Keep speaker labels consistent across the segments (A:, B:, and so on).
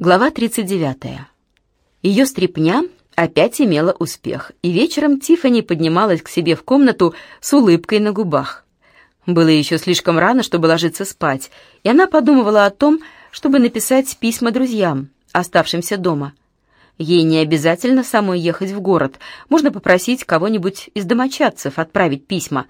A: Глава 39. Ее стряпня опять имела успех, и вечером Тиффани поднималась к себе в комнату с улыбкой на губах. Было еще слишком рано, чтобы ложиться спать, и она подумывала о том, чтобы написать письма друзьям, оставшимся дома. Ей не обязательно самой ехать в город, можно попросить кого-нибудь из домочадцев отправить письма.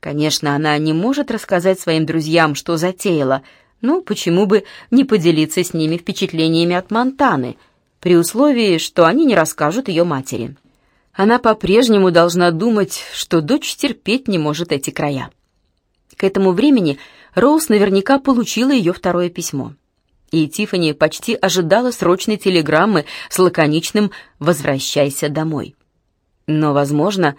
A: Конечно, она не может рассказать своим друзьям, что затеяла — ну, почему бы не поделиться с ними впечатлениями от Монтаны, при условии, что они не расскажут ее матери. Она по-прежнему должна думать, что дочь терпеть не может эти края. К этому времени Роуз наверняка получила ее второе письмо. И Тиффани почти ожидала срочной телеграммы с лаконичным «возвращайся домой». Но, возможно,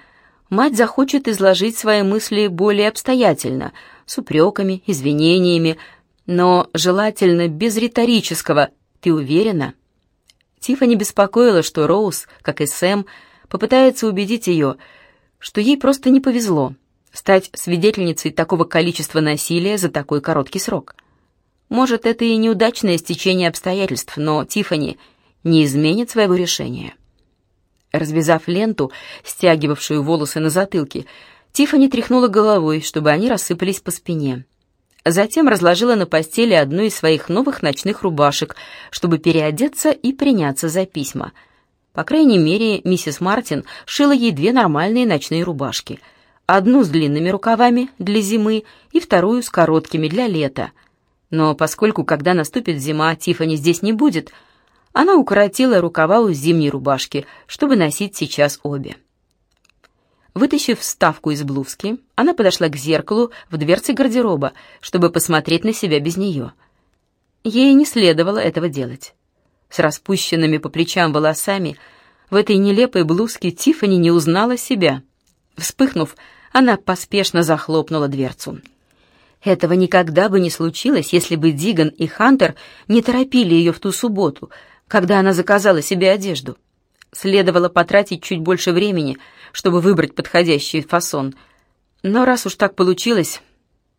A: мать захочет изложить свои мысли более обстоятельно, с упреками, извинениями, но желательно без риторического «ты уверена?». Тиффани беспокоила, что Роуз, как и Сэм, попытается убедить ее, что ей просто не повезло стать свидетельницей такого количества насилия за такой короткий срок. Может, это и неудачное стечение обстоятельств, но Тиффани не изменит своего решения. Развязав ленту, стягивавшую волосы на затылке, Тиффани тряхнула головой, чтобы они рассыпались по спине. Затем разложила на постели одну из своих новых ночных рубашек, чтобы переодеться и приняться за письма. По крайней мере, миссис Мартин шила ей две нормальные ночные рубашки. Одну с длинными рукавами для зимы и вторую с короткими для лета. Но поскольку, когда наступит зима, Тиффани здесь не будет, она укоротила рукава у зимней рубашки, чтобы носить сейчас обе. Вытащив вставку из блузки, она подошла к зеркалу в дверце гардероба, чтобы посмотреть на себя без нее. Ей не следовало этого делать. С распущенными по плечам волосами в этой нелепой блузке Тиффани не узнала себя. Вспыхнув, она поспешно захлопнула дверцу. Этого никогда бы не случилось, если бы Диган и Хантер не торопили ее в ту субботу, когда она заказала себе одежду. Следовало потратить чуть больше времени, чтобы выбрать подходящий фасон. Но раз уж так получилось,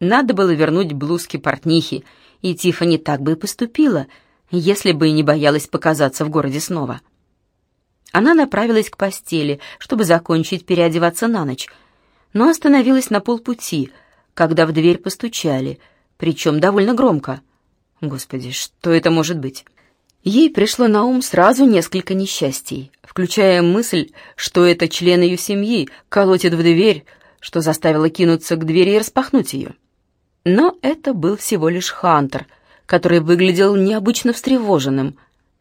A: надо было вернуть блузки портнихи, и Тиффани так бы и поступила, если бы и не боялась показаться в городе снова. Она направилась к постели, чтобы закончить переодеваться на ночь, но остановилась на полпути, когда в дверь постучали, причем довольно громко. Господи, что это может быть? Ей пришло на ум сразу несколько несчастий, включая мысль, что это член ее семьи колотит в дверь, что заставило кинуться к двери и распахнуть ее. Но это был всего лишь Хантер, который выглядел необычно встревоженным.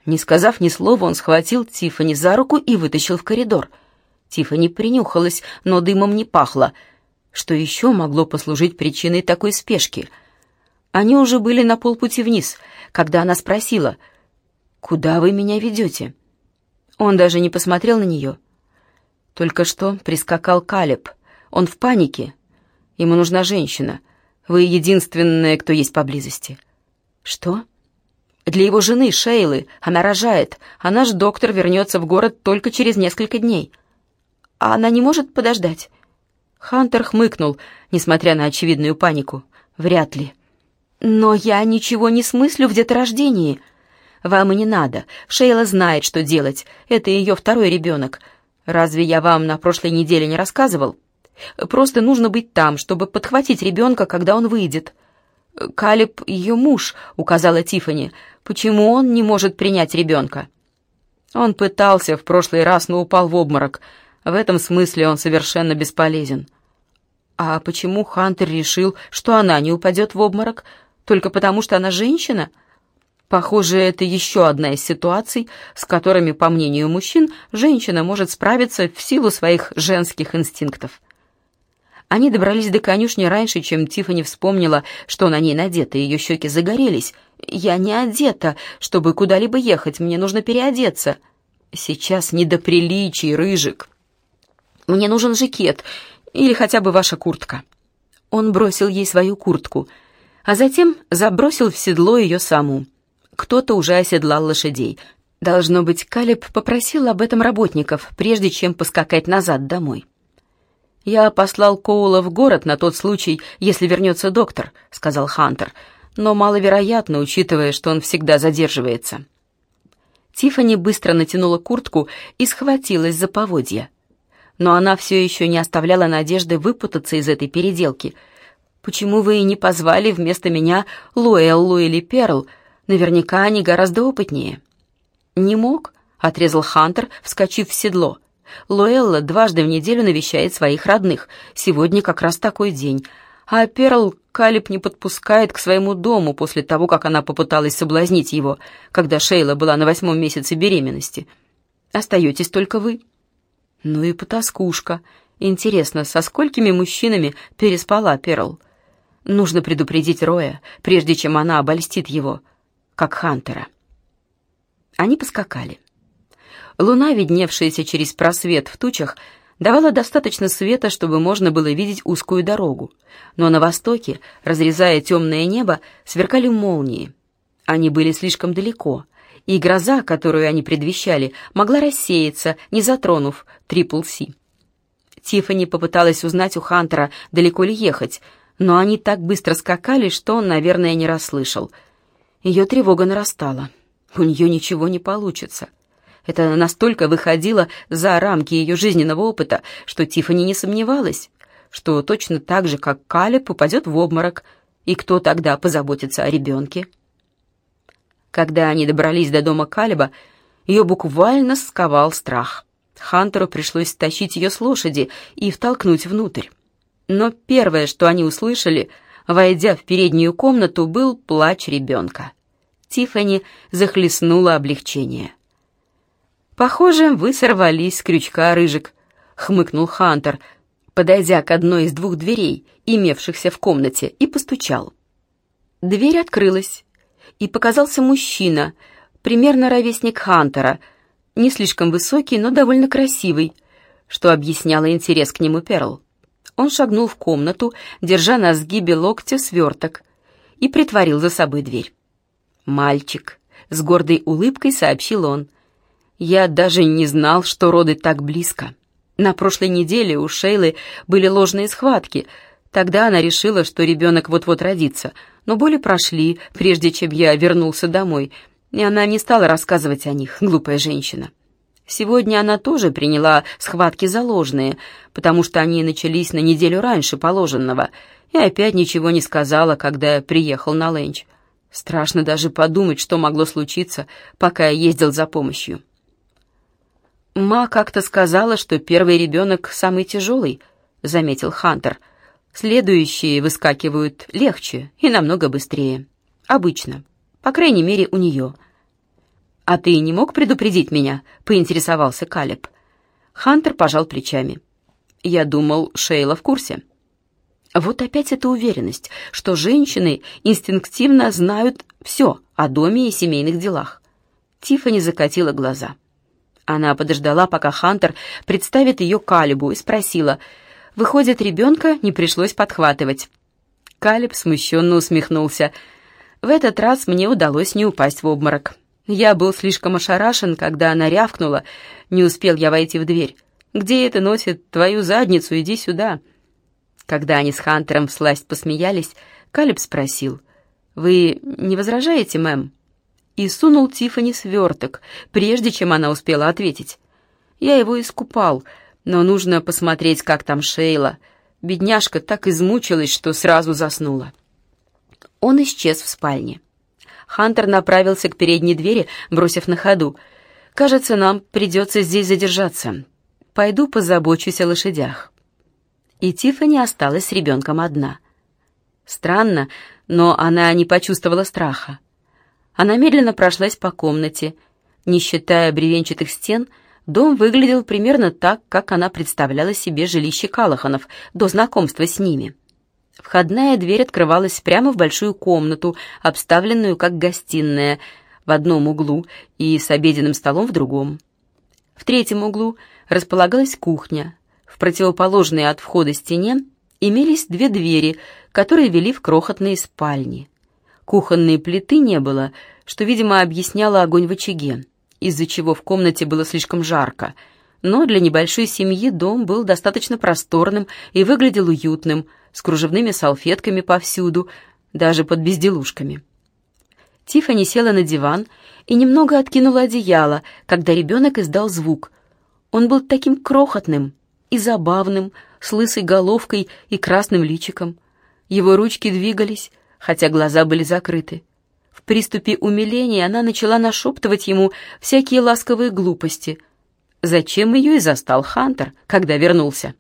A: Не сказав ни слова, он схватил Тиффани за руку и вытащил в коридор. Тиффани принюхалась, но дымом не пахло. Что еще могло послужить причиной такой спешки? Они уже были на полпути вниз, когда она спросила — «Куда вы меня ведете?» Он даже не посмотрел на нее. Только что прискакал Калеб. Он в панике. Ему нужна женщина. Вы единственная, кто есть поблизости. Что? Для его жены, Шейлы. Она рожает, а наш доктор вернется в город только через несколько дней. А она не может подождать? Хантер хмыкнул, несмотря на очевидную панику. Вряд ли. Но я ничего не смыслю в деторождении. Вам и не надо. Шейла знает, что делать. Это ее второй ребенок. Разве я вам на прошлой неделе не рассказывал? Просто нужно быть там, чтобы подхватить ребенка, когда он выйдет. Калиб ее муж, указала Тифани. Почему он не может принять ребенка? Он пытался в прошлый раз, но упал в обморок. В этом смысле он совершенно бесполезен. А почему Хантер решил, что она не упадет в обморок? Только потому, что она женщина? — Похоже, это еще одна из ситуаций, с которыми, по мнению мужчин, женщина может справиться в силу своих женских инстинктов. Они добрались до конюшни раньше, чем Тиффани вспомнила, что на ней надето, ее щеки загорелись. «Я не одета, чтобы куда-либо ехать, мне нужно переодеться». «Сейчас не до приличий, рыжик. Мне нужен жакет или хотя бы ваша куртка». Он бросил ей свою куртку, а затем забросил в седло ее саму. Кто-то уже оседлал лошадей. Должно быть, Калиб попросил об этом работников, прежде чем поскакать назад домой. «Я послал Коула в город на тот случай, если вернется доктор», — сказал Хантер, «но маловероятно, учитывая, что он всегда задерживается». Тиффани быстро натянула куртку и схватилась за поводья. Но она все еще не оставляла надежды выпутаться из этой переделки. «Почему вы не позвали вместо меня Луэллу или Перл? Наверняка они гораздо опытнее». «Не мог», — отрезал Хантер, вскочив в седло. «Луэлла дважды в неделю навещает своих родных. Сегодня как раз такой день. А Перл Калиб не подпускает к своему дому после того, как она попыталась соблазнить его, когда Шейла была на восьмом месяце беременности. Остаетесь только вы». «Ну и потаскушка. Интересно, со сколькими мужчинами переспала Перл?» Нужно предупредить Роя, прежде чем она обольстит его, как Хантера. Они поскакали. Луна, видневшаяся через просвет в тучах, давала достаточно света, чтобы можно было видеть узкую дорогу. Но на востоке, разрезая темное небо, сверкали молнии. Они были слишком далеко, и гроза, которую они предвещали, могла рассеяться, не затронув Трипл Си. Тиффани попыталась узнать у Хантера, далеко ли ехать, но они так быстро скакали, что он, наверное, не расслышал. Ее тревога нарастала. У нее ничего не получится. Это настолько выходило за рамки ее жизненного опыта, что Тиффани не сомневалась, что точно так же, как Калеб, попадет в обморок, и кто тогда позаботится о ребенке. Когда они добрались до дома Калеба, ее буквально сковал страх. Хантеру пришлось стащить ее с лошади и втолкнуть внутрь. Но первое, что они услышали, войдя в переднюю комнату, был плач ребенка. Тиффани захлестнуло облегчение. «Похоже, вы сорвались с крючка, Рыжик», — хмыкнул Хантер, подойдя к одной из двух дверей, имевшихся в комнате, и постучал. Дверь открылась, и показался мужчина, примерно ровесник Хантера, не слишком высокий, но довольно красивый, что объясняло интерес к нему Перл. Он шагнул в комнату, держа на сгибе локтя сверток, и притворил за собой дверь. «Мальчик», — с гордой улыбкой сообщил он. «Я даже не знал, что роды так близко. На прошлой неделе у Шейлы были ложные схватки. Тогда она решила, что ребенок вот-вот родится, но боли прошли, прежде чем я вернулся домой, и она не стала рассказывать о них, глупая женщина». Сегодня она тоже приняла схватки за ложные, потому что они начались на неделю раньше положенного, и опять ничего не сказала, когда я приехал на ленч. Страшно даже подумать, что могло случиться, пока я ездил за помощью. «Ма как-то сказала, что первый ребенок самый тяжелый», — заметил Хантер. «Следующие выскакивают легче и намного быстрее. Обычно. По крайней мере, у нее». «А ты не мог предупредить меня?» — поинтересовался Калеб. Хантер пожал плечами. «Я думал, Шейла в курсе». Вот опять эта уверенность, что женщины инстинктивно знают все о доме и семейных делах. Тиффани закатила глаза. Она подождала, пока Хантер представит ее Калибу, и спросила, «Выходит, ребенка не пришлось подхватывать». Калиб смущенно усмехнулся. «В этот раз мне удалось не упасть в обморок». Я был слишком ошарашен, когда она рявкнула. Не успел я войти в дверь. «Где это носит твою задницу? Иди сюда!» Когда они с Хантером всласть посмеялись, Калиб спросил. «Вы не возражаете, мэм?» И сунул Тиффани сверток, прежде чем она успела ответить. «Я его искупал, но нужно посмотреть, как там Шейла. Бедняжка так измучилась, что сразу заснула». Он исчез в спальне. Хантер направился к передней двери, бросив на ходу. «Кажется, нам придется здесь задержаться. Пойду позабочусь о лошадях». И Тиффани осталась с ребенком одна. Странно, но она не почувствовала страха. Она медленно прошлась по комнате. Не считая бревенчатых стен, дом выглядел примерно так, как она представляла себе жилище Калаханов до знакомства с ними. Входная дверь открывалась прямо в большую комнату, обставленную как гостиная, в одном углу и с обеденным столом в другом. В третьем углу располагалась кухня. В противоположной от входа стене имелись две двери, которые вели в крохотные спальни. Кухонной плиты не было, что, видимо, объясняло огонь в очаге, из-за чего в комнате было слишком жарко. Но для небольшой семьи дом был достаточно просторным и выглядел уютным – с кружевными салфетками повсюду, даже под безделушками. Тиффани села на диван и немного откинула одеяло, когда ребенок издал звук. Он был таким крохотным и забавным, с лысой головкой и красным личиком. Его ручки двигались, хотя глаза были закрыты. В приступе умиления она начала нашептывать ему всякие ласковые глупости. Зачем ее и застал Хантер, когда вернулся?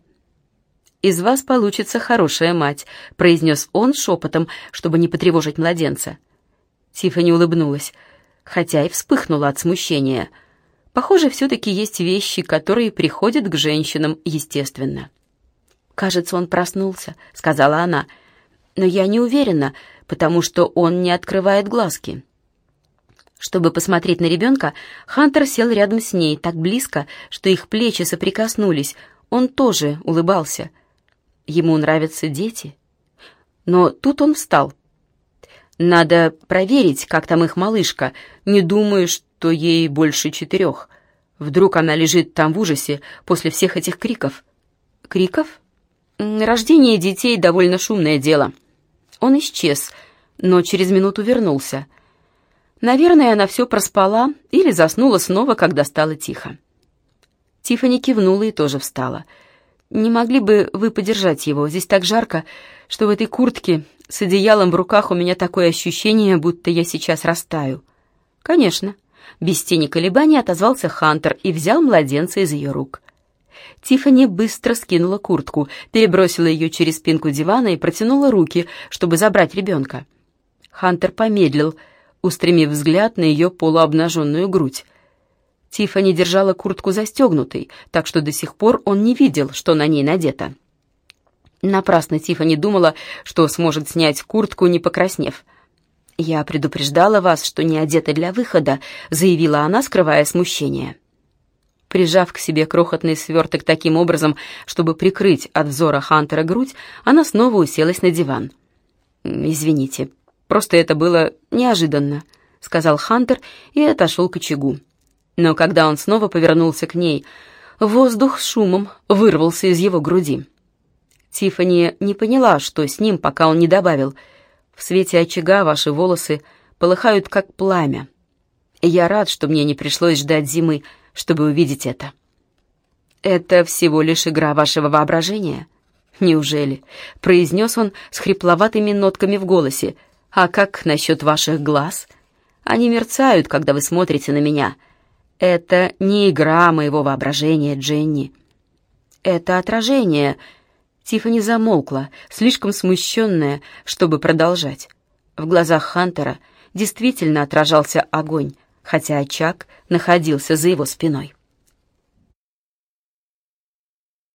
A: «Из вас получится хорошая мать», — произнес он шепотом, чтобы не потревожить младенца. Тиффани улыбнулась, хотя и вспыхнула от смущения. Похоже, все-таки есть вещи, которые приходят к женщинам естественно. «Кажется, он проснулся», — сказала она. «Но я не уверена, потому что он не открывает глазки». Чтобы посмотреть на ребенка, Хантер сел рядом с ней, так близко, что их плечи соприкоснулись. Он тоже улыбался. Ему нравятся дети. Но тут он встал. Надо проверить, как там их малышка. Не думаю, что ей больше четырех. Вдруг она лежит там в ужасе после всех этих криков. Криков? Рождение детей довольно шумное дело. Он исчез, но через минуту вернулся. Наверное, она все проспала или заснула снова, когда стало тихо. Тиффани кивнула и тоже встала. «Не могли бы вы подержать его? Здесь так жарко, что в этой куртке с одеялом в руках у меня такое ощущение, будто я сейчас растаю». «Конечно». Без тени колебаний отозвался Хантер и взял младенца из ее рук. Тиффани быстро скинула куртку, перебросила ее через спинку дивана и протянула руки, чтобы забрать ребенка. Хантер помедлил, устремив взгляд на ее полуобнаженную грудь. Тиффани держала куртку застегнутой, так что до сих пор он не видел, что на ней надето. Напрасно Тиффани думала, что сможет снять куртку, не покраснев. «Я предупреждала вас, что не одета для выхода», — заявила она, скрывая смущение. Прижав к себе крохотный сверток таким образом, чтобы прикрыть от взора Хантера грудь, она снова уселась на диван. «Извините, просто это было неожиданно», — сказал Хантер и отошел к очагу. Но когда он снова повернулся к ней, воздух с шумом вырвался из его груди. Тиффани не поняла, что с ним, пока он не добавил. «В свете очага ваши волосы полыхают, как пламя. Я рад, что мне не пришлось ждать зимы, чтобы увидеть это». «Это всего лишь игра вашего воображения?» «Неужели?» — произнес он с хрипловатыми нотками в голосе. «А как насчет ваших глаз? Они мерцают, когда вы смотрите на меня. Это не игра моего воображения, Дженни. Это отражение, Тиффани замолкла, слишком смущенная, чтобы продолжать. В глазах Хантера действительно отражался огонь, хотя очаг находился за его спиной.